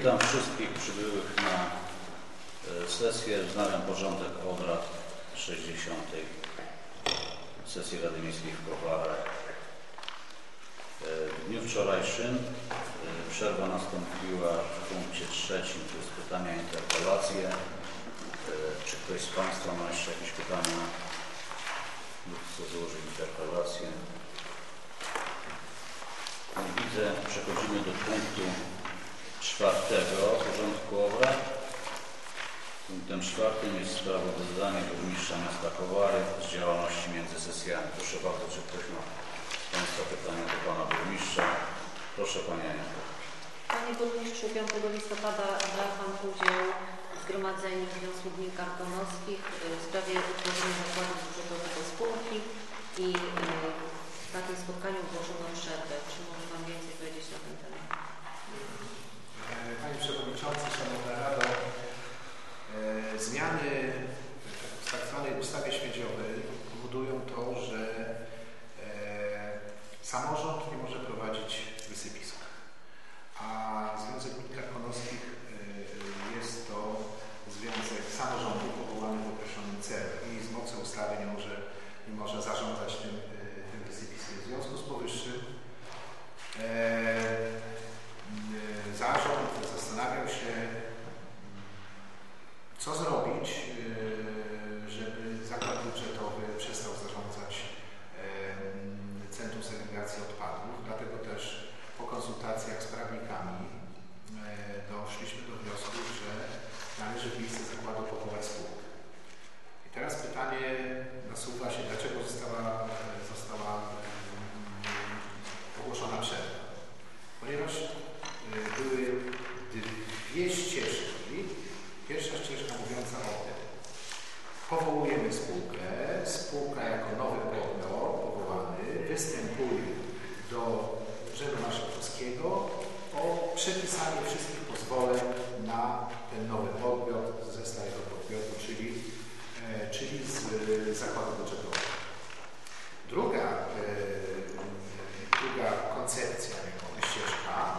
Witam wszystkich przybyłych na e, sesję. Wznawiam porządek obrad 60. sesji Rady Miejskiej w Kowarach. E, W dniu wczorajszym e, przerwa nastąpiła w punkcie trzecim, to jest pytania interpelacje. Czy ktoś z Państwa ma jeszcze jakieś pytania lub chce złożyć interpelację? Nie widzę. Przechodzimy do punktu czwartego porządku obrad. Punktem czwartym jest sprawozdanie burmistrza miasta Kowary z działalności między sesjami. Proszę bardzo, czy ktoś ma Państwa pytania do Pana Burmistrza? Proszę Panie Aniu. Panie Burmistrzu, 5 listopada brał Pan udział w Zgromadzeniu Związku Gmin Karkonoskich w sprawie utworzenia zakładu budżetowego spółki i na tym spotkaniu ogłoszono przerwę. Czy może Pan więcej powiedzieć na ten temat? Panie Przewodniczący, Szanowna Rado, e, zmiany w tak zwanej ustawie śmieciowej powodują to, że e, samorząd nie może prowadzić wysypisk. A Związek Gmin Karkonoskich e, jest to związek samorządu powołany w określonym celu i z mocy ustawy nie może, nie może zarządzać tym, e, tym wysypiskiem. W związku z powyższym e, m, zarząd zastanawiał się, co zrobić, e, żeby zakład budżetowy przestał zarządzać e, Centrum Segregacji Odpadów. Dlatego też po konsultacjach z prawnikami e, doszliśmy do wniosku, że należy w miejsce zakładu powołać spółkę. I teraz pytanie nasuwa się, dlaczego została, została mm, ogłoszona przerwa. Ponieważ y, były dwie ścieżki. Pierwsza ścieżka mówiąca o tym, powołujemy spółkę, spółka jako nowy podmiot powołany występuje do Urzędu Marszałkowskiego o przepisanie wszystkich pozwoleń na ten nowy podmiot ze starego podmiotu, czyli, e, czyli z e, zakładu budżetowego. Druga, e, druga koncepcja, jako ścieżka,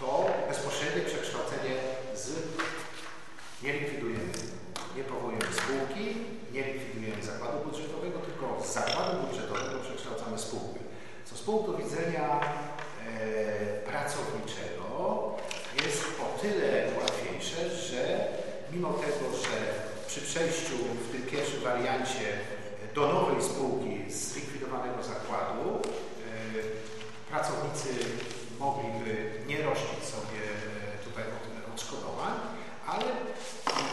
to bezpośrednie przekształcenie z nie likwidujemy, nie powołujemy spółki, nie likwidujemy zakładu budżetowego, tylko z zakładu budżetowego przekształcamy spółkę. Co z punktu widzenia e, pracowniczego jest o tyle łatwiejsze, że mimo tego, że przy przejściu w tym pierwszym wariancie do nowej spółki z zlikwidowanego zakładu pracownicy mogliby nie rościć sobie e, tutaj od- odszkodowań, ale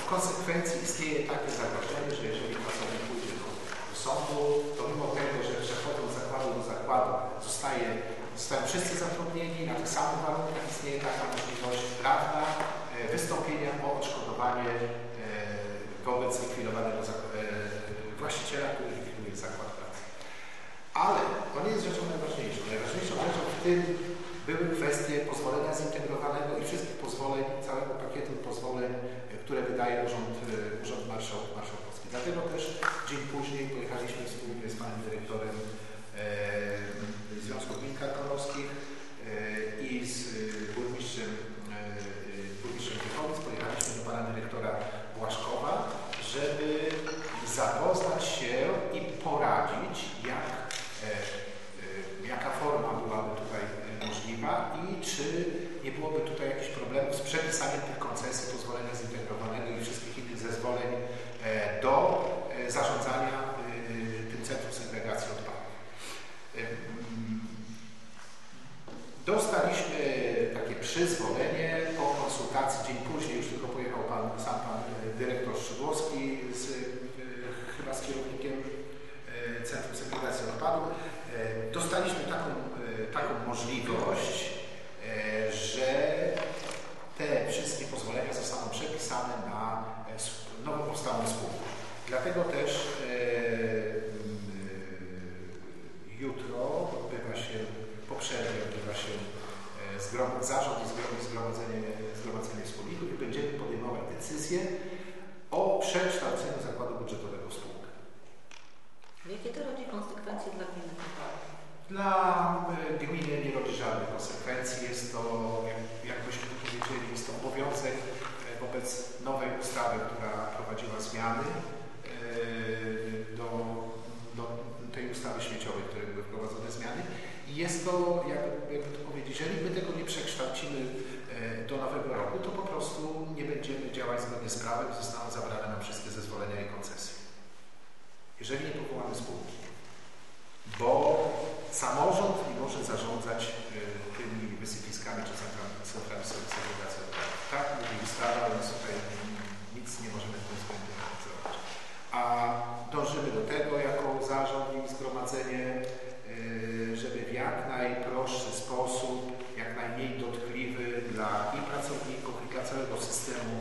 w konsekwencji istnieje takie zagrożenie, że jeżeli pracownik pójdzie do, sądu, to mimo tego, że przechodząc z zakładu do zakładu zostaje, zostają wszyscy zatrudnieni na tych samych warunkach, istnieje taka możliwość prawna e, wystąpienia o odszkodowanie e, wobec likwidowanego właściciela, który likwiduje zakład. Ale to nie jest rzeczą najważniejszą. Najważniejszą rzeczą w tym były kwestie pozwolenia zintegrowanego i wszystkich pozwoleń, całego pakietu pozwoleń, e, które wydaje Urząd, e, Urząd Marszał, Marszałkowski. Dlatego też dzień później pojechaliśmy wspólnie z panem dyrektorem e, Związku Gmin e, i z e, burmistrzem, e, e, burmistrzem Tychowic pojechaliśmy do pana dyrektora Błaszkowa, żeby zapoznać się i poradzić, jak e, e, jaka forma byłaby tutaj e, możliwa i czy nie byłoby tutaj jakichś problemów z przepisaniem tych koncesji, pozwolenia zintegrowanego i wszystkich innych zezwoleń e, do e, zarządzania e, tym centrum segregacji odpadów. E, mm, Dostaliśmy takie przyzwolenie po konsultacji dzień później, już tylko pojechał pan, sam pan e, dyrektor Szydłowski z, e, chyba z kierownikiem e, Centrum Segregacji Odpadów. E, Dostaliśmy taką, e, taką możliwość, e, że te wszystkie pozwolenia zostaną przepisane na e, sp- nowo powstałą spółkę. Dlatego też e, mm, jutro odbywa się, po przerwie odbywa się e, zgrom- zarząd i zgrom- zgromadzenie, zgromadzenie wspólników i będziemy podejmować decyzję o przekształceniu zakładu budżetowego w spółkę. Jakie to rodzi konsekwencje dla gminy? Dla y, gminy nie rodzi żadnych konsekwencji. Jest to, jak, byśmy tu powiedzieli, jest to obowiązek y, wobec nowej ustawy, która prowadziła zmiany y, do, do tej ustawy śmieciowej, w której były wprowadzone zmiany. I jest to, jakby, jakby to powiedzieć, jeżeli my tego nie przekształcimy do nowego roku, to po prostu nie będziemy działać zgodnie z prawem, zostaną zabrane nam wszystkie zezwolenia i koncesje. Jeżeli nie powołamy spółki bo samorząd nie może zarządzać y, tymi wysypiskami czy centrami, segregacji odpadów. Tak mówi ustawa, więc tutaj nic nie możemy w tym względzie zrobić. A dążymy do tego jako zarząd i zgromadzenie, y, żeby w jak najprostszy sposób, jak najmniej dotkliwy dla i pracowników, i dla całego systemu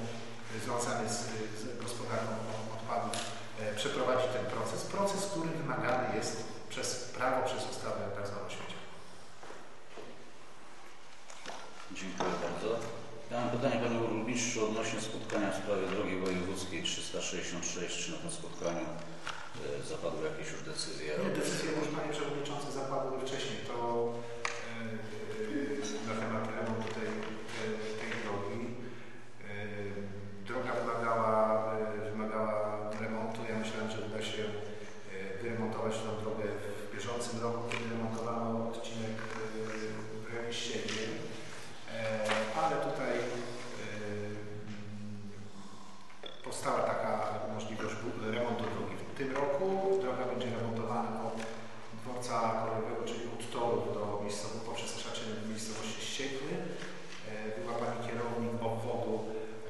y, związany z, z gospodarką odpadów przeprowadzić ten proces. Proces, który wymagany jest prawo, przez ustawę tak śmieciową. Dziękuję bardzo. Ja mam pytanie Panie Burmistrzu odnośnie spotkania w sprawie drogi wojewódzkiej 366. Czy na tym spotkaniu e, zapadły jakieś już decyzje już Panie Przewodniczący zapadły wcześniej. To e, na temat remontu tej, tej, tej drogi. E, droga wymagała, e, wymagała remontu. Ja myślałem, że uda się e, wyremontować tę drogę w bieżącym roku, kiedy remontowano odcinek e, w rejonie Siedmiu. E, ale tutaj e, powstała taka możliwość bu- remontu drogi w tym roku. Droga będzie remontowana od dworca kolejowego, czyli od torów do miejscowości, poprzez krzaczenie do miejscowości Ściekły. E, Była Pani kierownik obwodu,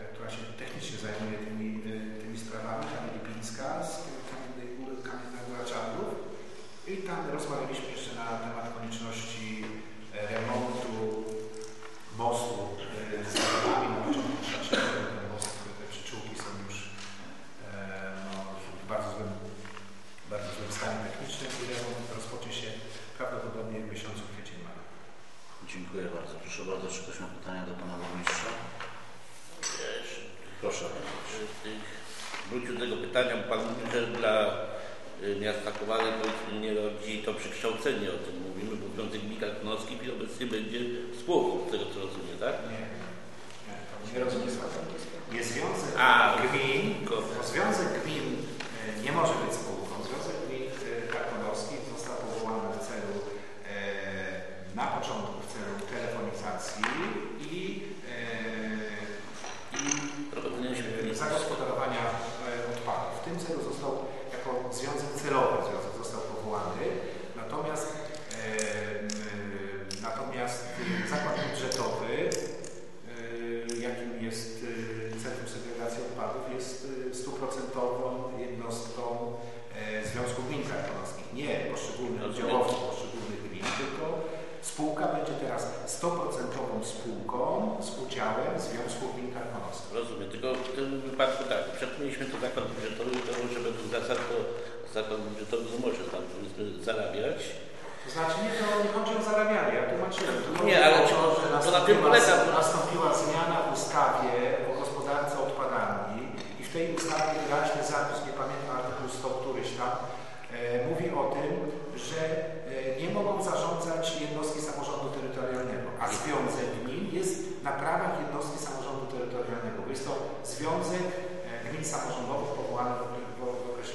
e, która się technicznie zajmuje tymi, e, tymi sprawami, Pani Lipińska z Kamiennej Góry, Kamienna Góra Czarnów. I tam rozmawialiśmy jeszcze na temat konieczności e, remontu mostu e, z drogami na początku Krzaczego. Ten most, te przyczółki są już e, no, w bardzo złym, bardzo złym stanie technicznym i remont rozpocznie się prawdopodobnie w miesiącu kwiecień maja. Dziękuję bardzo. Proszę bardzo, czy ktoś ma pytania do Pana Burmistrza? Ja jeszcze Proszę Panie Burmistrzu. tych- Wrócił do tego pytania, bo Pan mówi, że dla y, miasta Kowale powiedzmy nie rodzi to przekształcenie, o tym mówimy, bo Związek Gmin Karkonoskich i obecnie będzie spółką, z tego co rozumiem, tak? Nie, nie, to nie rozumiem. Nie związek A, gmin, związek gmin e, nie może być spółką. Związek gmin e, karkonoskich został powołany w celu e, na początku w celu telefonizacji i, e, i Prowadzenie e, śmietnicy. zagospodarowania e, odpadów. W tym celu został jako związek celowy związek został powołany. Natomiast e, natomiast zakład budżetowy, e, jakim jest Centrum Segregacji Odpadów, jest stuprocentową jednostką e, Związku Gmin Karkonoskich. Nie poszczególnych oddziałowców poszczególnych gmin, tylko spółka będzie teraz 100% spółką z udziałem Związku Gmin Karkonoskich. Rozumiem, tylko w tym wypadku tak, przed mieliśmy to zakład budżetowy, to że według zasad to zakład budżetowy może tam powiedzmy zarabiać. To znaczy nie, to nie chodzi o zarabianie, ja tłumaczyłem. Tu Nie, ale to, że to na tym nastąpiła, nastąpiła zmiana w ustawie o gospodarce odpadami i w tej ustawie wyraźny zapis, nie pamiętam artykuł 100 któryś tam, e, mówi o tym, że e, nie mogą zarządzać jednostki samorządu terytorialnego, a związek gmin jest na prawach jednostki samorządu terytorialnego, bo jest to związek e, gmin samorządowych powołany w, w, w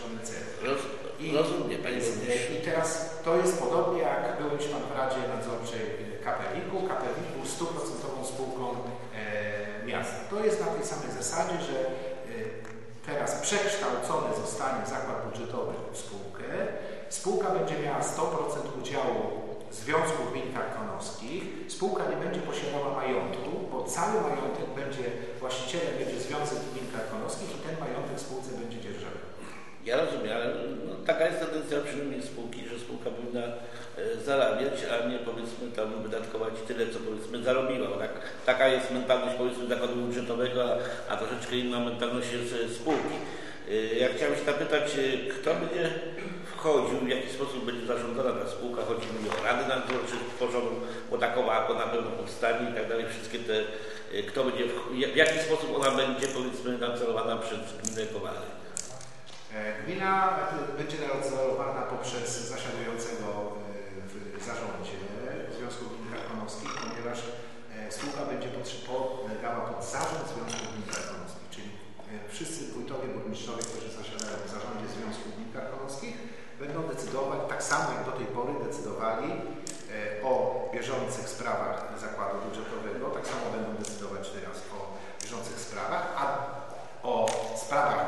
Roz, rozumiem, Panie Burmistrzu. I teraz to jest podobnie jak byłeś Pan w Radzie Nadzorczej KPWiK-u. KPWiK był stuprocentową spółką e, miasta. To jest na tej samej zasadzie, że e, teraz przekształcony zostanie zakład budżetowy w spółkę. Spółka będzie miała 100% udziału Związku Gmin Karkonoskich. Spółka nie będzie posiadała majątku, bo cały majątek będzie, właścicielem będzie Związek Gmin Karkonoskich i ten majątek w spółce będzie dzierżawy. Ja rozumiem, ale no, taka jest tendencja przynajmniej spółki, że spółka powinna e, zarabiać, a nie powiedzmy tam wydatkować tyle, co powiedzmy zarobiła. Tak, taka jest mentalność powiedzmy zakładu budżetowego, a, a troszeczkę inna mentalność jest e, spółki. E, Ja chciałem się zapytać, kto będzie wchodził, w jaki sposób będzie zarządzana ta spółka, chodzi mi o rady nadzorcze tworzoną, bo AKO na pewno powstanie i tak dalej, wszystkie te, kto będzie, w- jaki sposób ona będzie powiedzmy nadzorowana przez gminę Kowale. E, Gmina będzie nadzorowana poprzez zasiadującego e, w zarządzie Związku Gmin Karkonoskich, ponieważ e, spółka będzie podlegała pod zarząd Związku Gmin Karkonoskich, czyli wszyscy wójtowie, burmistrzowie, którzy zasiadają w zarządzie Związku Gmin Karkonoskich, będą decydować, tak samo jak do tej pory decydowali o bieżących sprawach zakładu budżetowego, tak samo będą decydować teraz o bieżących sprawach, a o sprawach,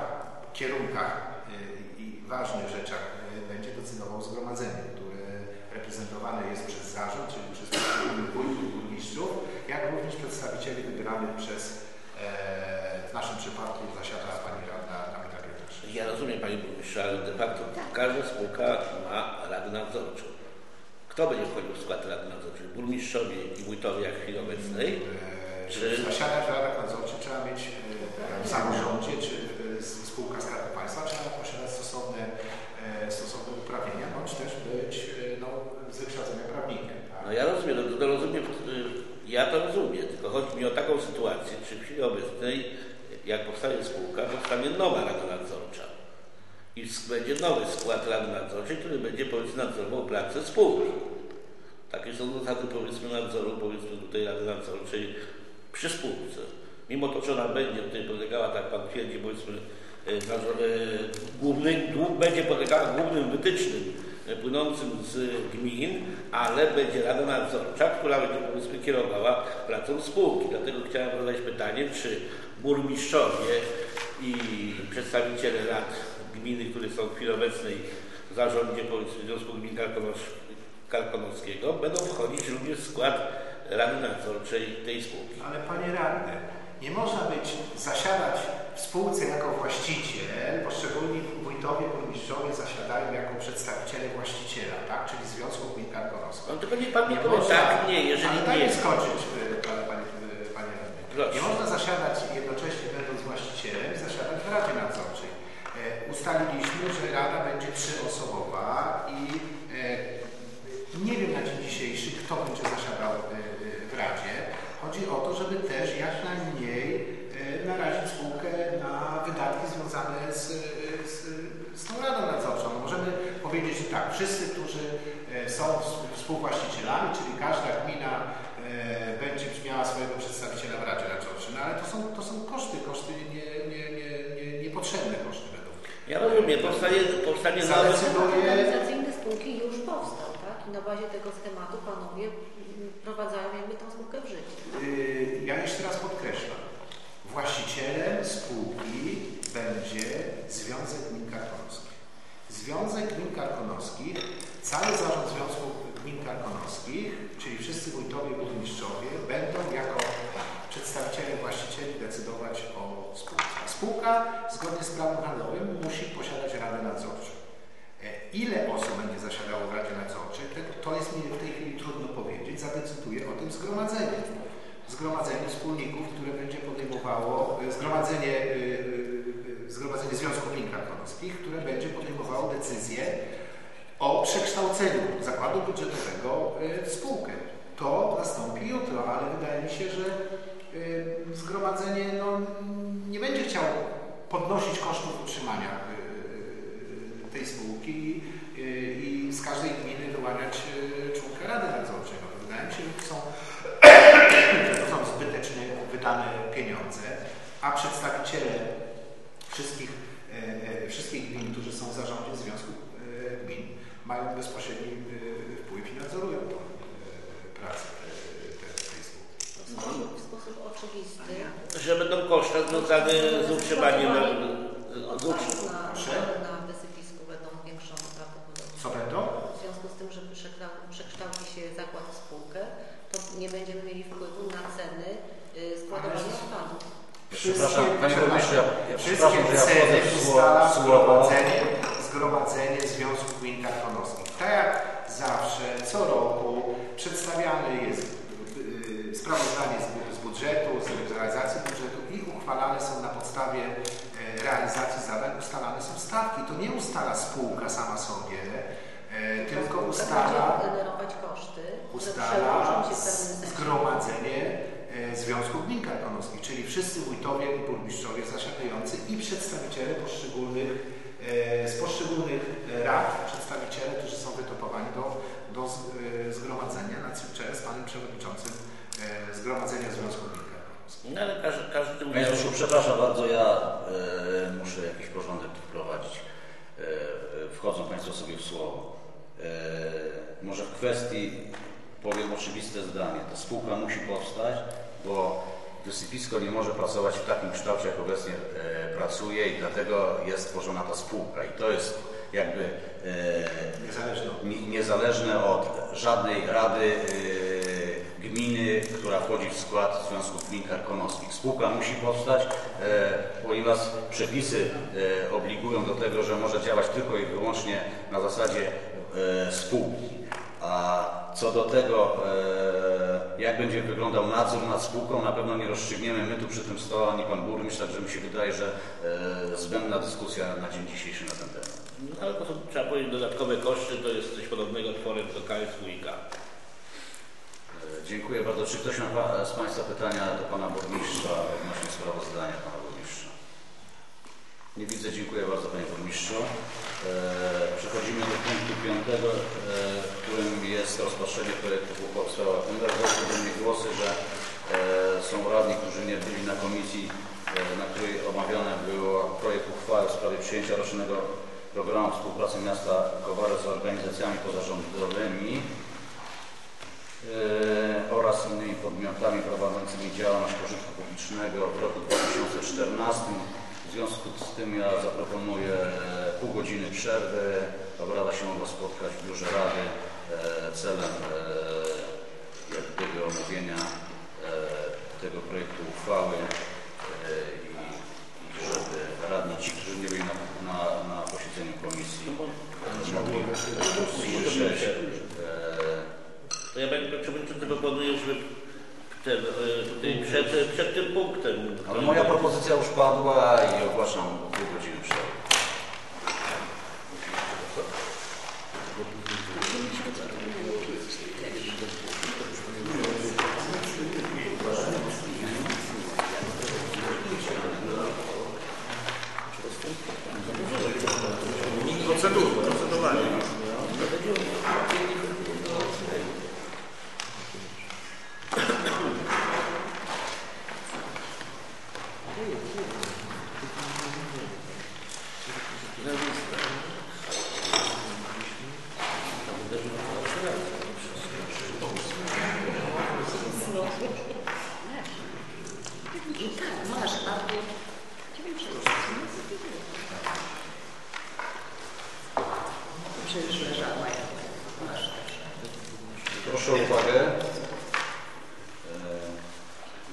kierunkach ważnych rzeczach będzie decydował zgromadzenie, które reprezentowane jest przez zarząd, czyli przez poszczególnych wójtów, burmistrzów, jak również przedstawicieli wybranych przez, e, w naszym przypadku zasiada pani radna Kamila. Ja rozumiem Panie Burmistrzu, ale de facto każda spółka ma radę nadzorczą. Kto będzie wchodził w skład Rady Nadzorczej? Burmistrzowie i wójtowie jak w chwili obecnej? E, Czy- zasiadać w radach nadzorczych trzeba mieć e, w samorządzie czy e, spółka Skarbu Państwa, trzeba posiadać stosowne, e, stosowne uprawnienia, bądź też być e, no, z wykształcenia prawnikiem. tak? No ja rozumiem, no, to rozumiem, y, ja to rozumiem, tylko chodzi mi o taką sytuację, czy w chwili obecnej, jak powstaje spółka, powstanie nowa Rada Nadzorcza. I będzie nowy skład Rady Nadzorczej, który będzie powiedzmy nadzorował pracę spółki. Takie są zasady powiedzmy nadzoru, powiedzmy tutaj Rady Nadzorczej przy spółce. Mimo to, że ona będzie tutaj podlegała, tak Pan twierdzi, powiedzmy, e, nadzor- e, główny, głó- będzie podlegała głównym wytycznym płynącym z gmin, ale będzie Rada Nadzorcza, która będzie powiedzmy kierowała pracą spółki. Dlatego chciałem zadać pytanie, czy burmistrzowie i przedstawiciele rad gminy, które są w chwili obecnej w zarządzie powiedzmy Związku Gmin Karkonoskiego, będą wchodzić również w skład Rady Nadzorczej tej spółki. Ale panie radny, nie można być, zasiadać w spółce jako właściciel, poszczególni wójtowie, burmistrzowie zasiadają jako przedstawiciele właściciela, tak? czyli Związku Gmin Karkonoskich. No tylko niech Pan Nie powie tak, nie, jeżeli Ale nie. mi skończyć, y, panie, panie, y, panie. Nie można zasiadać jednocześnie będąc właścicielem zasiadać w Radzie Nadzorczej. E, ustaliliśmy, że Rada będzie trzyosobowa i e, nie wiem na dzień dzisiejszy, kto będzie zasiadał e, e, w Radzie. Chodzi o to, żeby też jak najmniej e, narazić spółkę na wydatki związane z, z, z tą Radą Nadzorczą. No możemy powiedzieć, że tak, wszyscy, którzy e, są współ- współwłaścicielami, czyli każda gmina e, będzie miała swojego przedstawiciela w Radzie Nadzorczej, no ale to są, to są koszty, koszty nie, nie, nie, nie, niepotrzebne koszty według. Ja rozumiem, powstanie, powstanie. Zadecyduje- Organizacyjny spółki już powstał, tak? I na bazie tego schematu panowie prowadzają jakby tą spółkę w życie. Yy, Ja jeszcze raz podkreślam. Właścicielem spółki będzie Związek Gmin Karkonoskich. Związek Gmin Karkonoskich, cały zarząd Związku Gmin Karkonoskich, czyli wszyscy wójtowie burmistrzowie będą jako przedstawiciele właścicieli decydować o spółce. Spółka zgodnie z prawem handlowym musi posiadać radę nadzorczą. E, Ile osób będzie zasiadało w Radzie Nadzorczej, to jest mi w tej chwili trudno powiedzieć, zadecyduje o tym zgromadzenie. Zgromadzenie wspólników, które będzie podejmowało, e, zgromadzenie, e, zgromadzenie Związku Gmin Karkonoskich, które będzie podejmowało decyzję o przekształceniu zakładu budżetowego e, w spółkę. To nastąpi jutro, ale wydaje mi się, że e, zgromadzenie no, nie będzie chciało podnosić kosztów utrzymania e, tej spółki i, z każdej gminy wyłaniać członka Rady Nadzorczej. No, wydaje mi się, że to są, to są zbytecznie wydane pieniądze, a przedstawiciele wszystkich, e, e, wszystkich gmin, którzy są w zarządzie Związku e, Gmin, mają bezpośredni wpływ i nadzorują tą pracę te, te, tej spółki. W sposób, w sposób oczywisty. że będą koszty związane z utrzymaniem e, z utrzymaniem. na, na wysypisku będą większą prawdopodobnie. Co będą? W związku z tym, że przekształ- przekształci się zakład w spółkę, to nie będziemy mieli wpływu na ceny y, składowania odpadów. Przepraszam, Panie Burmistrzu, ja, ja Wszystkie przepraszam, że ja wchodzę w ustala słowo, zgromadzenie, zgromadzenie Związku Gmin Karkonoskich. Tak jak zawsze, co roku przedstawiane jest yy, sprawozdanie z, z budżetu, z realizacji budżetu i uchwalane są na podstawie e, realizacji zadań, ustalane są stawki. To nie ustala spółka sama sobie, e, tylko ustala będzie generować koszty, które ustala przełożą się w pewnym sensie. zgromadzenie e, Związku Gmin Karkonoskich, czyli wszyscy wójtowie i burmistrzowie zasiadający i przedstawiciele poszczególnych, e, z poszczególnych e, rad, przedstawiciele, którzy są wytopowani do, do z- e, zgromadzenia na czele z panem przewodniczącym e, Zgromadzenia Związku Gmin Karkonoskich. No ale każdy, każdy Panie. Joszu, przepraszam bardzo, ja e, muszę jakiś porządek tu wprowadzić. E, e, wchodzą Państwo sobie w słowo. E, może w kwestii powiem oczywiste zdanie. Ta spółka musi powstać, bo wysypisko nie może pracować w takim kształcie, jak obecnie e, pracuje i dlatego jest tworzona ta spółka. I to jest jakby e, Niezależnie od ni- niezależne od żadnej rady e, gminy, która wchodzi w skład Związku Gmin Karkonoskich. Spółka musi powstać, e, ponieważ przepisy e, obligują do tego, że może działać tylko i wyłącznie na zasadzie e, spółki. A co do tego, jak będzie wyglądał nadzór nad spółką, na pewno nie rozstrzygniemy my tu przy tym stole, ani pan burmistrz, także mi się wydaje, że e, zbędna dyskusja na dzień dzisiejszy na ten temat. No, ale to są, trzeba powiedzieć, dodatkowe koszty, to jest coś podobnego tworem do KSW i K. E, Dziękuję bardzo. Czy ktoś ma z Państwa pytania do Pana Burmistrza odnośnie sprawozdania Pana Burmistrza? Nie widzę. Dziękuję bardzo Panie Burmistrzu. E, Przechodzimy do punktu piątego, e, którym jest rozpatrzenie projektów uchwał w sprawach do mnie głosy, że e, są radni, którzy nie byli na komisji, na której omawiany był projekt uchwały w sprawie przyjęcia rocznego programu współpracy miasta Kowary z organizacjami pozarządowymi oraz innymi podmiotami prowadzącymi działalność pożytku publicznego w roku 2014. W związku z tym ja zaproponuję pół godziny przerwy. Obrada się mogła spotkać w biurze Rady e, celem e, jak gdyby omówienia e, tego projektu uchwały i, i żeby radni ci, którzy nie byli na, na, na posiedzeniu komisji mogli usłyszeć To ja Panie Przewodniczący proponuję, żeby ten, tutaj przed, przed tym punktem... Ale moja propozycja już padła i ogłaszam pół godziny przerwy. I tak, masz, albo... Przecież leżała jak masz. Proszę o uwagę. E,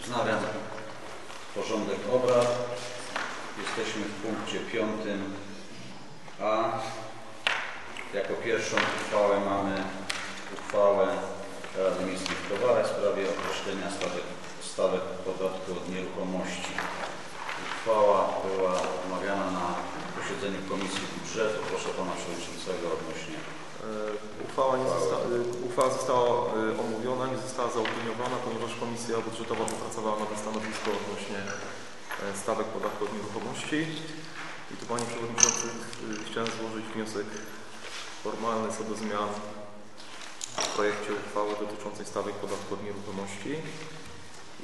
Wznawiam porządek obrad. Jesteśmy w punkcie piątym A. Jako pierwszą uchwałę mamy uchwałę Rady Miejskiej w Kowarach w sprawie określenia stawek, stawek podatku od nieruchomości. Uchwała była omawiana na posiedzeniu Komisji Budżetu. Proszę Pana Przewodniczącego odnośnie E, Uchwała, nie zosta e, uchwała została e, omówiona, nie została zaopiniowana, ponieważ Komisja Budżetowa wypracowała nowe stanowisko odnośnie stawek podatku od nieruchomości. I tu Panie Przewodniczący chciałem złożyć wniosek formalny co do zmian w projekcie uchwały dotyczącej stawek podatku od nieruchomości.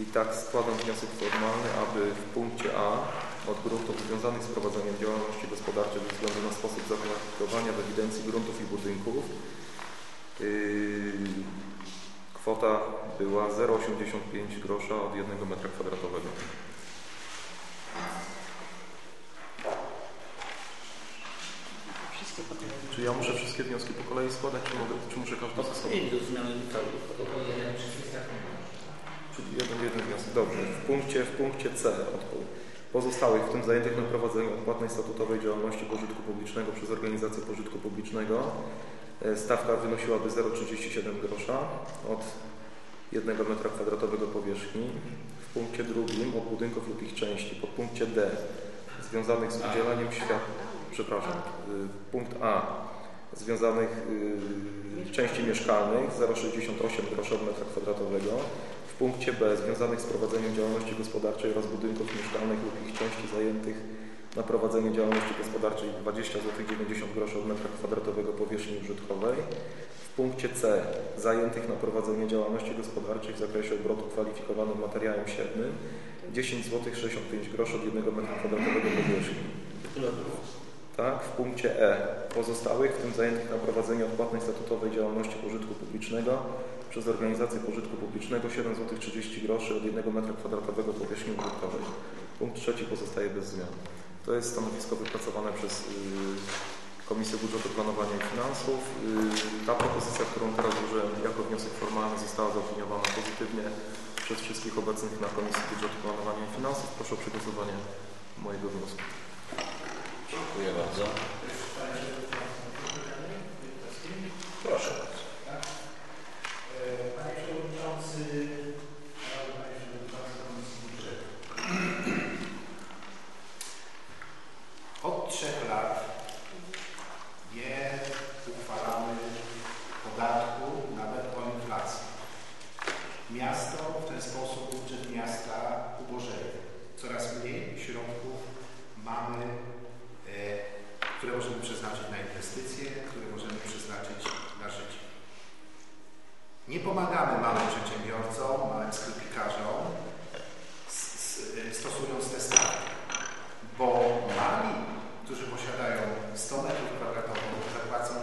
I tak składam wniosek formalny, aby w punkcie A od gruntów związanych z prowadzeniem działalności gospodarczej ze względu na sposób zakwalifikowania w ewidencji gruntów i budynków yy, kwota była 0,85 grosza od 1 metra kwadratowego. Wszystkie potem. Czy ja muszę wszystkie wnioski po kolei składać, czy, mogę, czy muszę każdy z osobna? I do zmiany cały. Czyli jeden, jeden wniosek. Dobrze. W punkcie, w punkcie C od pozostałych, w tym zajętych na prowadzeniu odpłatnej statutowej działalności pożytku publicznego przez organizację pożytku publicznego, e, stawka wynosiłaby 0,37 grosza od 1 metra kwadratowego powierzchni. W punkcie drugim od budynków lub ich części. Pod punkcie D związanych z udzielaniem świadczeń, przepraszam, y, punkt A związanych y, części mieszkalnych 0,68 grosza od metra kwadratowego. Punkcie B związanych z prowadzeniem działalności gospodarczej oraz budynków mieszkalnych lub ich części zajętych na prowadzenie działalności gospodarczej 20 zł 90 groszy od metra kwadratowego powierzchni użytkowej. W punkcie C zajętych na prowadzenie działalności gospodarczej w zakresie obrotu kwalifikowanym materiałem siewnym 10 zł 65 groszy od 1 metra kwadratowego powierzchni. Tak, w punkcie E pozostałych, w tym zajętych na prowadzenie odpłatnej statutowej działalności pożytku publicznego przez organizację pożytku publicznego 7 zł 30 groszy od 1 metra kwadratowego powierzchni użytkowej. Punkt trzeci pozostaje bez zmian. To jest stanowisko wypracowane przez y, Komisję Budżetu Planowania i Finansów. Y, ta propozycja, którą teraz użyłem jako wniosek formalny została zaopiniowana pozytywnie przez wszystkich obecnych na Komisji Budżetu Planowania i Finansów. Proszę o przegłosowanie mojego wniosku. Dziękuję bardzo. Proszę bardzo. Panie Przewodniczący, Szanowny Panie Przewodniczący Komisji Budżetu. Od trzech lat nie uchwalamy podatku nawet o inflacji. Miasto w ten sposób, budżet miasta ubożeje. Coraz mniej środków mamy, e, które możemy przeznaczyć na inwestycje, które możemy przeznaczyć na życie. Nie pomagamy małym przedsiębiorcom, małym sklepikarzom, s- s- stosując te stawki, bo mali, którzy posiadają 100 metrów kwadratowych, zapłacą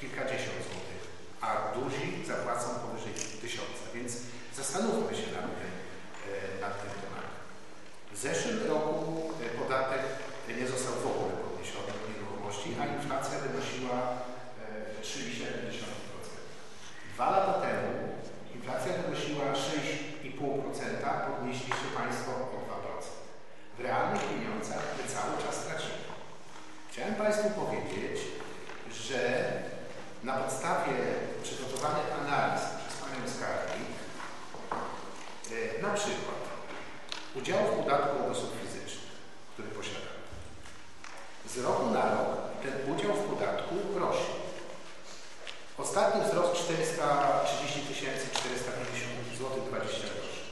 kilkadziesiąt złotych, a duzi zapłacą powyżej tysiąca. Więc zastanówmy się nad tym, e, nad tym tematem. W zeszłym roku e, podatek nie został w ogóle podniesiony od nieruchomości, a inflacja wynosiła e, 3,7%. Dwa lata temu inflacja wynosiła 6,5%, podnieśliście Państwo o 2%. W realnych pieniądzach my cały czas tracimy. Chciałem Państwu powiedzieć, że na podstawie przygotowanych analiz przez Panią Skarbnik, e, na przykład udział w podatku od osób fizycznych, który posiadamy. Z roku na rok ten udział w podatku rośnie. Ostatni wzrost 430 450 zł 20 groszy.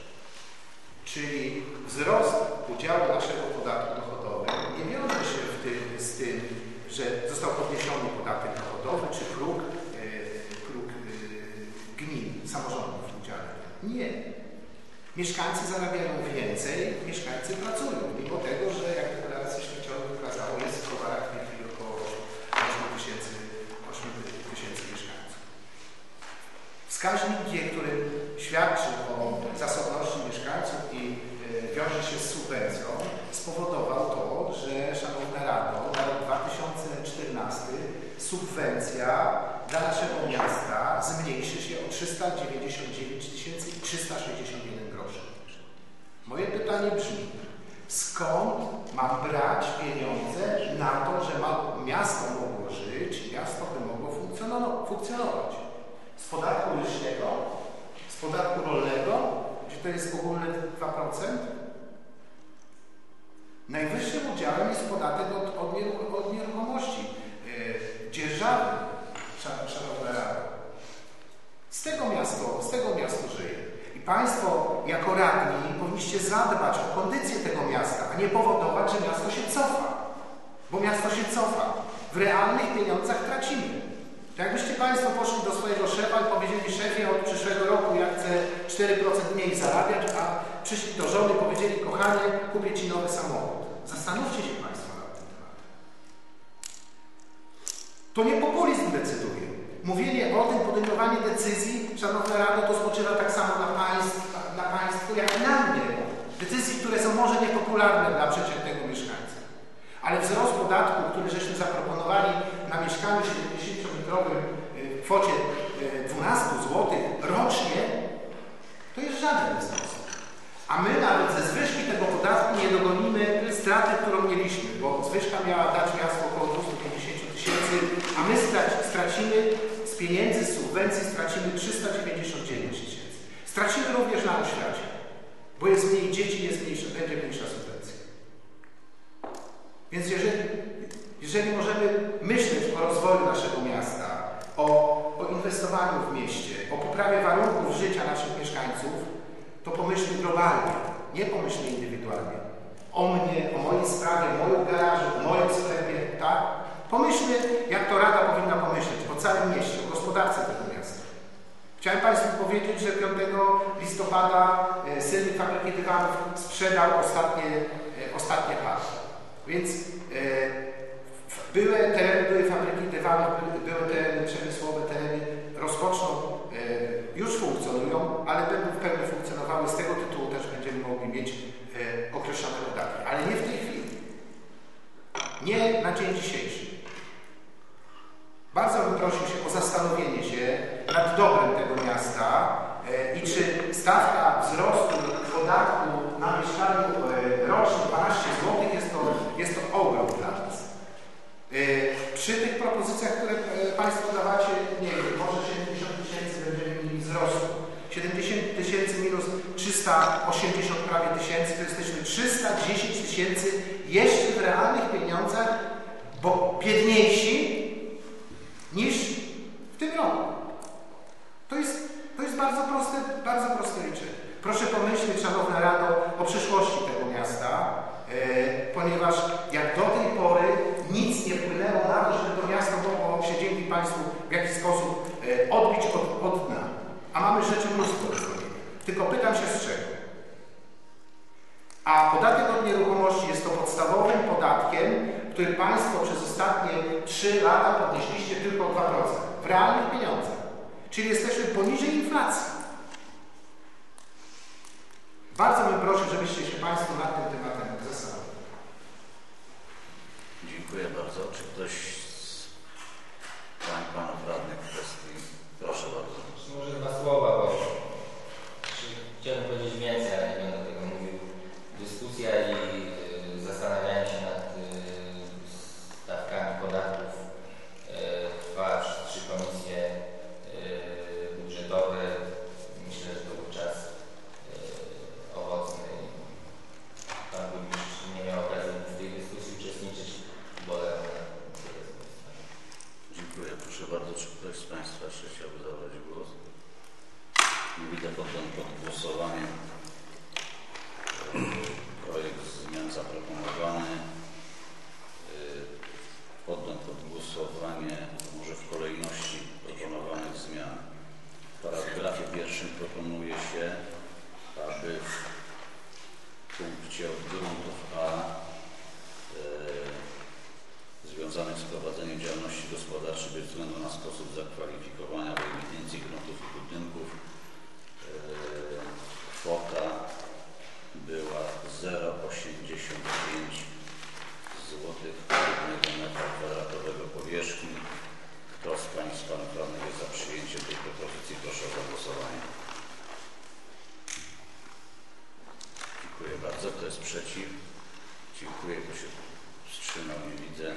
Czyli wzrost udziału naszego podatku dochodowego nie wiąże się w tym, z tym, że został podniesiony podatek dochodowy czy próg, e, próg e, gmin, samorządów udziału. Nie. Mieszkańcy zarabiają więcej, mieszkańcy pracują, mimo tego, że jak deklaracja śmieciowa wykazało, jest w Kowarach w tej chwili około 8 tysięcy 8 tysięcy mieszkańców. Wskaźnik który świadczy o zasobności mieszkańców i e, wiąże się z subwencją, spowodował to, że Szanowna Rado, na rok 2014 subwencja dla naszego miasta zmniejszy się o 399 361 groszy. Moje pytanie brzmi, skąd mam brać pieniądze na to, że ma, miasto mogło żyć, miasto by mogło funkcjono- funkcjonować? Z podatku leśnego, z podatku rolnego, gdzie to jest ogólne 2%? Najwyższym udziałem jest podatek od, od, nieruch- od nieruchomości. Yy, dzierżawy, szan- szanowna Rada. Z tego miasto, z tego miasto żyje. Państwo jako radni powinniście zadbać o kondycję tego miasta, a nie powodować, że miasto się cofa. Bo miasto się cofa. W realnych pieniądzach tracimy. To jakbyście Państwo poszli do swojego szefa i powiedzieli szefie od przyszłego roku ja chcę 4% mniej zarabiać, a przyszli do żony i powiedzieli kochanie, kupię Ci nowy samochód. Zastanówcie się Państwo nad tym. To nie populizm decyduje. Mówienie o tym, podejmowanie decyzji, Szanowna Rado, to spoczywa tak samo na, państw, na Państwu, jak na mnie. Decyzji, które są może niepopularne dla przeciętnego mieszkańca. Ale wzrost podatku, który żeśmy zaproponowali na mieszkaniu 70-metrowym y, w kwocie y, 12 zł rocznie, to jest żaden wzrost. A my nawet ze zwyżki tego podatku nie dogonimy straty, którą mieliśmy, bo zwyżka miała dać miastu około 250 tysięcy, a my straci, stracimy z pieniędzy, z subwencji stracimy 399 tysięcy. Stracimy również na oświacie, bo jest mniej dzieci, jest mniejsza, będzie mniejsza subwencja. Więc jeżeli, jeżeli możemy myśleć o rozwoju naszego miasta, o, o inwestowaniu w mieście, o poprawie warunków życia naszych mieszkańców, to pomyślmy globalnie, nie pomyślmy indywidualnie. O mnie, o mojej sprawie, o moim garażu, o moim sklepie, tak? Pomyślmy, jak to Rada powinna pomyśleć o całym mieście, gospodarce tego miasta. Chciałem Państwu powiedzieć, że 5 listopada e, Sylwik Fabryki Dywanów sprzedał ostatnie, e, ostatnie partie. Więc e, były tereny, były fabryki dywanów, były, tereny przemysłowe, tereny rozpoczną, już funkcjonują, ale będą w pełni funkcjonowały. Z tego tytułu też będziemy mogli mieć określone podatki, ale nie w tej chwili. Nie na dzień dzisiejszy. Bardzo bym prosił się o zastanowienie się nad dobrem tego miasta e, i czy stawka wzrostu podatku na mieszkaniu e, rocznie 12 zł jest to, jest to ogrom dla nas. E, Przy tych propozycjach, które Państwo dawacie, nie wiem, może 70 tysięcy będziemy mieli wzrostu. 70 tysięcy minus 380 prawie tysięcy, to jesteśmy 310 tysięcy jeszcze w realnych pieniądzach, bo biedniejsi niż w tym roku. To jest, to jest bardzo proste, bardzo proste liczenie. Proszę pomyśleć, Szanowna Rado, o przyszłości tego miasta, e, ponieważ jak do tej pory nic nie wpłynęło na to, żeby to miasto mogło się dzięki Państwu w jakiś sposób e, odbić od, od dna. A mamy rzeczy mnóstwo. Tylko pytam się z czego. A podatek od nieruchomości jest to podstawowym podatkiem, który Państwo przez ostatnie 3 lata podnieśliście tylko o 2% w realnych pieniądzach. Czyli jesteśmy poniżej inflacji. Bardzo bym prosił, żebyście się Państwo nad tym tematem Dziękuję bardzo. Czy ktoś z pań, panów radnych kwestii? Proszę bardzo. Może dwa słowa, bo czy- chciałbym powiedzieć więcej, ale nie będę tego mówił. Dyskusja i y, zastanawianie się nad y, stawkami podatków y, trwa przez trzy komisje y, budżetowe. Myślę, że to był czas y, owocny. Pan burmistrz nie miał okazji w tej dyskusji uczestniczyć. Bolę na tyle z mojej strony. Dziękuję. Proszę bardzo, czy ktoś z Państwa jeszcze chciałby zabrać głos? Nie widzę poddam pod głosowanie projekt zmian zaproponowany. Yy, Poddam pod głosowanie może w kolejności proponowanych zmian. W paragrafie pierwszym proponuje się, aby w punkcie od gruntów A yy, związanych z prowadzeniem działalności gospodarczej bez względu na sposób zakwalifikowania do ewidencji gruntów i budynków e, kwota była 0,85 zł jednego metra kwadratowego powierzchni. Kto z Państwa z Panów Radnych jest za przyjęciem tej propozycji? Proszę o zagłosowanie. Dziękuję bardzo. Kto jest przeciw? Dziękuję. Kto się wstrzymał? Nie widzę.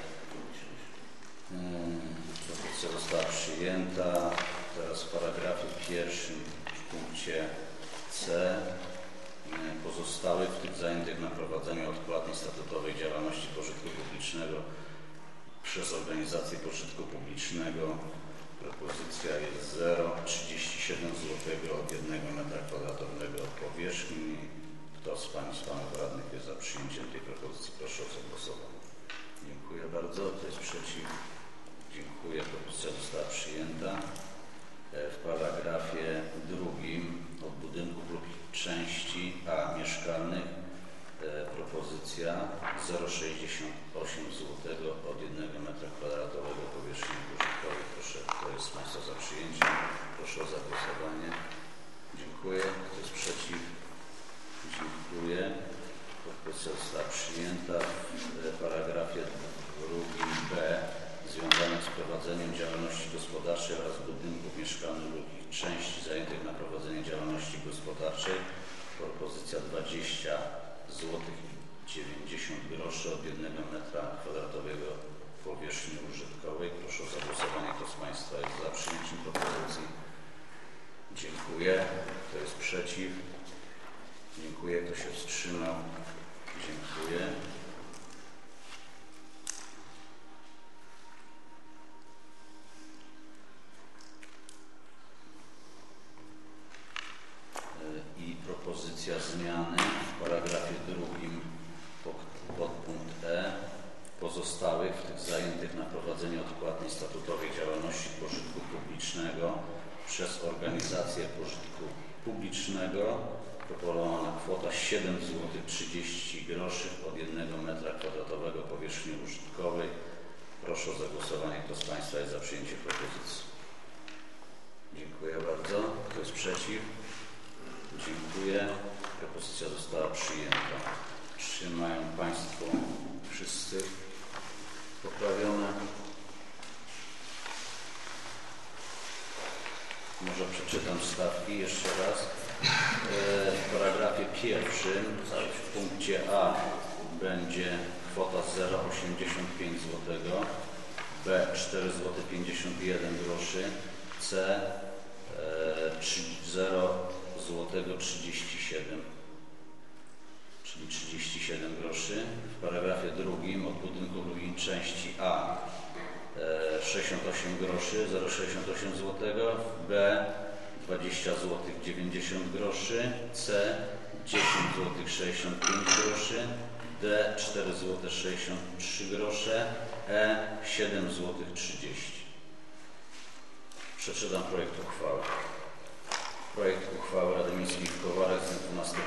Mm, Propozycja została przyjęta. Teraz w paragrafie pierwszym w punkcie C mm, pozostałych w tych zajętych na prowadzeniu odpłatnej statutowej działalności pożytku publicznego przez organizację pożytku publicznego propozycja jest 0,37 zł od 1 metra kwadratowego od powierzchni. Kto z Państwa Radnych jest za przyjęciem tej propozycji? Proszę o zagłosowanie. Dziękuję bardzo. Kto jest przeciw? Dziękuję. Propozycja została przyjęta. E, W paragrafie drugim od budynków lub części A mieszkalnych propozycja 0,68 zł od 1 metra kwadratowego powierzchni użytkowej. Proszę, kto jest z Państwa za przyjęciem? Proszę o zagłosowanie. Dziękuję. Kto jest przeciw? Dziękuję. Propozycja została przyjęta w e, paragrafie drugim B związanych z prowadzeniem działalności gospodarczej oraz budynków mieszkalnych lub ich części zajętych na prowadzenie działalności gospodarczej. Propozycja 20 zł 90 groszy od 1 metra kwadratowego powierzchni użytkowej. Proszę o zagłosowanie. Kto z Państwa jest za przyjęciem propozycji? Dziękuję. Kto jest przeciw? Dziękuję. Kto się wstrzymał? Dziękuję. E, I propozycja zmiany w paragrafie drugim pod, podpunkt prowadzenie odpłatnej statutowej działalności pożytku publicznego przez organizację pożytku publicznego proponowana kwota 7 zł 30 groszy od 1 metra kwadratowego powierzchni użytkowej. Proszę o zagłosowanie. Kto z Państwa jest za przyjęciem propozycji? Dziękuję bardzo. Kto jest przeciw? Dziękuję. Propozycja została przyjęta. Czy mają Państwo wszyscy poprawione? Może przeczytam stawki jeszcze raz. E, W paragrafie pierwszym w punkcie A będzie kwota 0,85 zł, B 4 zł 51 groszy, C e, 0 zł 37 czyli 37 groszy. W paragrafie drugim od budynku drugiej części A e, 68 groszy, 0,68 zł, B 20 zł 90 groszy, C 10 zł 65 groszy, D 4 zł 63 grosze, E 7 zł 30. Przeczytam projekt uchwały. Projekt uchwały Rady Miejskiej w Kowarach z dnia 12 e,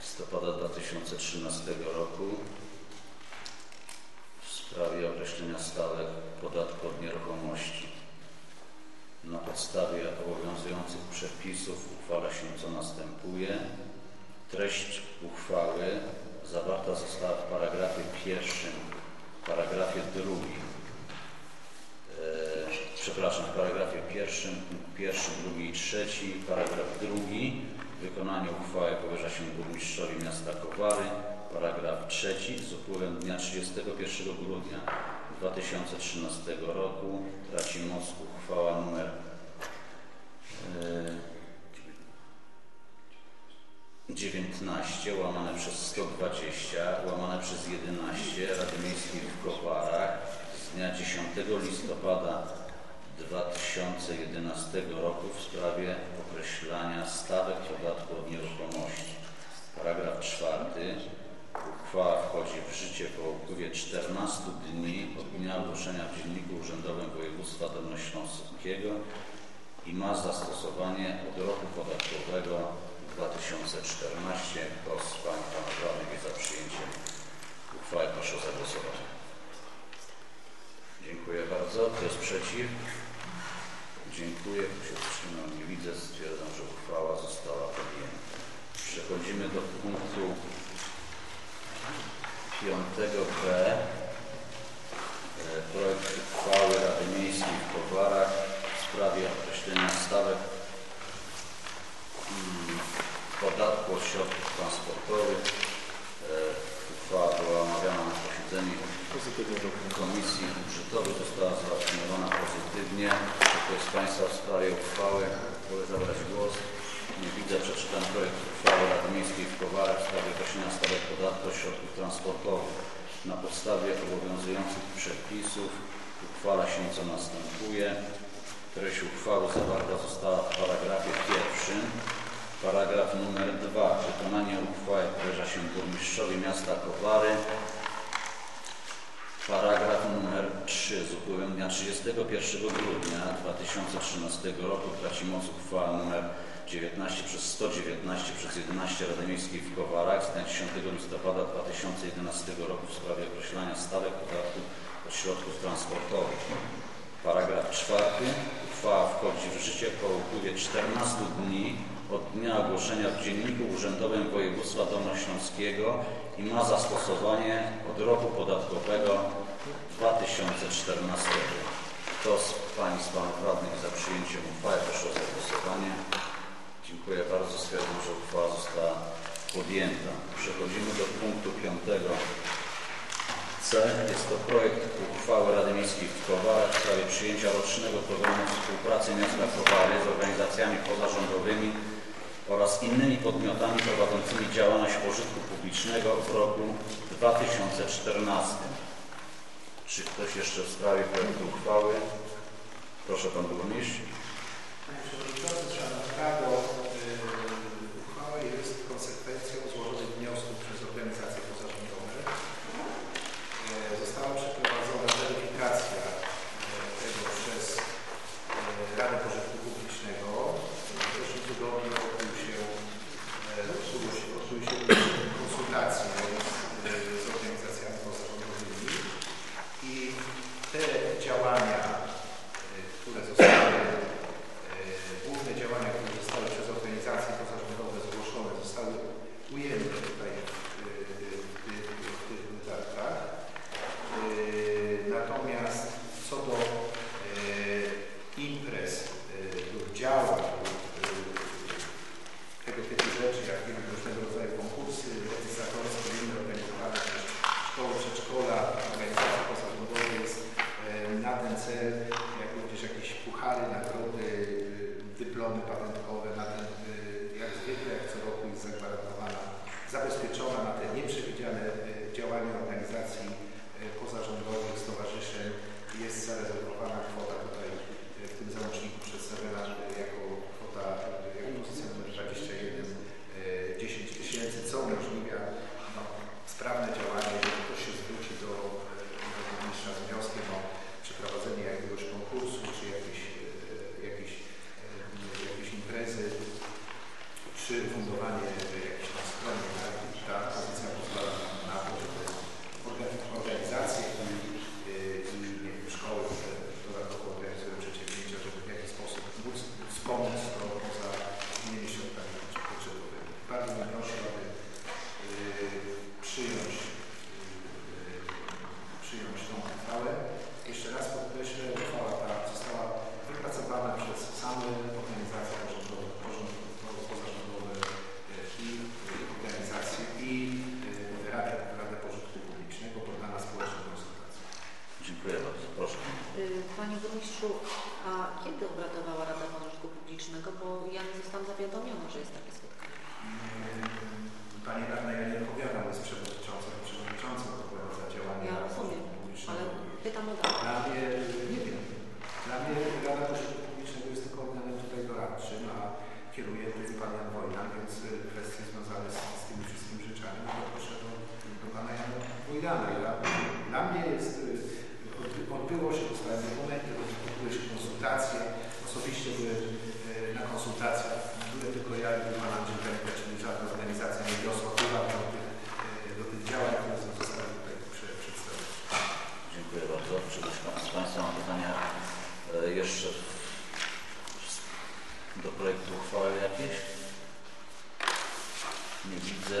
listopada 2013 roku w sprawie określenia stawek podatku od nieruchomości. Na podstawie obowiązujących przepisów uchwala się co następuje. Treść uchwały zawarta została w paragrafie pierwszym, paragrafie drugim. E, przepraszam, w paragrafie pierwszym, punkt pierwszy, drugi i trzeci, paragraf drugi. Wykonanie uchwały powierza się burmistrzowi miasta Kowary. Paragraf trzeci z upływem dnia 31 grudnia 2013 roku traci moc uchwała numer e, 19 łamane przez 120 łamane przez 11 Rady Miejskiej w Kowarach z dnia 10 listopada 2011 roku w sprawie określania stawek podatku od nieruchomości. Paragraf 4. Uchwała wchodzi w życie po upływie 14 dni od dnia ogłoszenia w Dzienniku Urzędowym Województwa Dolnośląskiego i ma zastosowanie od roku podatkowego 2014. Kto z Pań i Panów Radnych jest za przyjęciem uchwały? Proszę o zagłosowanie. Dziękuję bardzo. Kto jest przeciw? Dziękuję. Kto się wstrzymał? Nie widzę. Stwierdzam, że uchwała została podjęta. Przechodzimy do punktu 5b. E, Projekt uchwały Rady Miejskiej w Kowarach w sprawie określenia stawek mm, podatku od środków transportowych. E, Uchwała była omawiana na posiedzeniu Komisji Budżetowej została zaopiniowana pozytywnie. Czy ktoś z Państwa w sprawie uchwały chce zabrać głos? Nie widzę. Przeczytam projekt uchwały Rady Miejskiej w Kowarach w sprawie określenia stawek podatku od środków transportowych. Na podstawie obowiązujących przepisów uchwala się co następuje. Treść uchwały zawarta została w paragrafie pierwszym. Paragraf numer 2. Wykonanie uchwały powierza się burmistrzowi miasta Kowary. Paragraf numer 3 z upływem dnia 31 grudnia 2013 roku traci moc uchwała numer 19 przez 119 przez 11 Rady Miejskiej w Kowarach z dnia 10 listopada 2011 roku w sprawie określania stawek podatku od środków transportowych. Paragraf 4. Uchwała wchodzi w życie po upływie 14 dni od dnia ogłoszenia w Dzienniku Urzędowym Województwa Dolnośląskiego i ma zastosowanie od roku podatkowego 2014. Kto z Pań z Panów Radnych za przyjęciem uchwały proszę o zagłosowanie. Dziękuję bardzo. Stwierdzam, że uchwała została podjęta. Przechodzimy do punktu piątego. C. Jest to projekt uchwały Rady Miejskiej w Kowarach w sprawie przyjęcia rocznego programu współpracy miasta Kowary z organizacjami pozarządowymi oraz innymi podmiotami prowadzącymi działalność pożytku publicznego w roku 2014. Czy ktoś jeszcze w sprawie projektu uchwały? Proszę Pan Burmistrz. Panie Przewodniczący, Szanowna Rado, yy, uchwała jest konsekwencją złożonych wniosków przez organizacje pozarządowe. Yy, Została ujęte tutaj w, y, w, tych, w tych wydatkach. Y, Natomiast co do y, imprez y, lub działań lub y, tego typu rzeczy, jak nie wiem, różnego rodzaju konkursy legislatorskie, inne organizowane przez szkoły, przedszkola, organizacje pozarządowe jest y, na ten cel, jak również jakieś puchary, nagrody, y, dyplomy pamiątkowe, na ten, y, jak zwykle, jak co roku jest zagwarantowana, zabezpieczona na te nieprzewidziane y, działania organizacji y, pozarządowych, stowarzyszeń. Jest zarezerwowana kwota tutaj y, w tym załączniku przedstawiona y, jako kwota, y, jako pozycja numer 21, y, 10 tysięcy, co umożliwia no, sprawne działanie, jeżeli ktoś się zwróci do, y, do burmistrza z wnioskiem o przeprowadzenie jakiegoś konkursu, czy jakiejś, y, jakiejś, y, jakiejś imprezy, czy fundowanie jakiejś tam strony, tak? I ta pozycja pozwala nam na to, żeby organ- organizacje i, y, i nie wiem, szkoły, które dodatkowo organizują przedsięwzięcia, żeby w jakiś sposób móc wspomóc to poza innymi środkami budżetowymi. Bardzo bym prosił, aby y, przyjąć, y, przyjąć tą uchwałę. Jeszcze raz podkreślę, uchwała ta została wypracowana przez same organizacje porządkowe, porządkowe pozarządowe y, i organizacje i y, Radę, Radę Pożytku Publicznego poddana społecznej konsultacji. Dziękuję bardzo. Proszę. Y, Panie Burmistrzu, a kiedy obradowała Rada Pożytku Publicznego? Bo ja nie zostałam zawiadomiona, że jest takie spotkanie. Panie Radna, ja nie odpowiadam, jest przewodnicząca, przewodnicząca odpowiada za działanie Ja Rady rozumiem, Pożytku Publicznego. Ale pytam o datę. Dla mnie, nie wiem, dla mnie Rada Pożytku Publicznego jest tylko organem tutaj doradczym, a kieruje tutaj pan Jan Wojna, więc y, kwestie związane z, z tymi wszystkimi rzeczami, no to proszę do, pana Jana Wojnana. Ja, dla mnie jest, y, odby- odbyło się, dostałem dokumenty, odbyły się konsultacje, osobiście byłem y, na konsultacjach, byłem tylko ja i pan Andrzej Węgla, czyli żadna organizacja nie wiosła uwag do tych, y, do tych działań, które zostały tutaj prze- przedstawione. Dziękuję bardzo. Czy ktoś z Państwa ma pytania e, jeszcze w- do projektu uchwały jakieś? Nie widzę.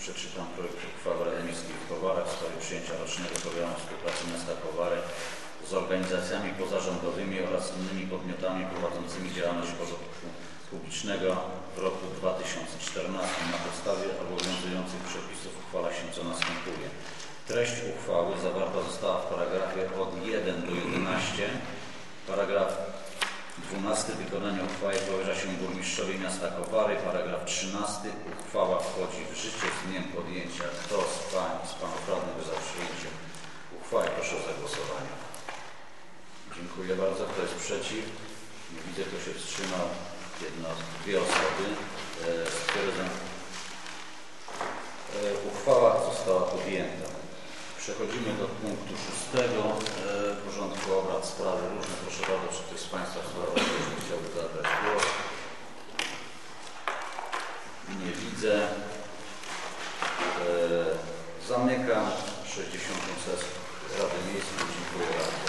Przeczytam projekt uchwały Rady Miejskiej w Kowarach w sprawie przyjęcia rocznego programu współpracy miasta Kowary z organizacjami pozarządowymi oraz innymi podmiotami prowadzącymi działalność porządku publicznego w roku 2014 na podstawie obowiązujących przepisów uchwala się co następuje. Treść uchwały zawarta została w paragrafie od 1 do 11. Paragraf 12. Wykonanie uchwały powierza się burmistrzowi miasta Kowary. Paragraf 13. Uchwała wchodzi w życie z dniem podjęcia. Kto z Pań z Panów Radnych za przyjęciem uchwały? Proszę o zagłosowanie. Dziękuję bardzo. Kto jest przeciw? Nie widzę, kto się wstrzymał. Jedna, dwie osoby. E, Stwierdzam. E, Uchwała została podjęta. Przechodzimy do punktu szóstego e, porządku obrad. Sprawy różne. Proszę bardzo, czy ktoś z Państwa w sprawach różnych chciałby zabrać głos? Nie widzę. E, Zamykam 60. sesję Rady Miejskiej. Dziękuję bardzo.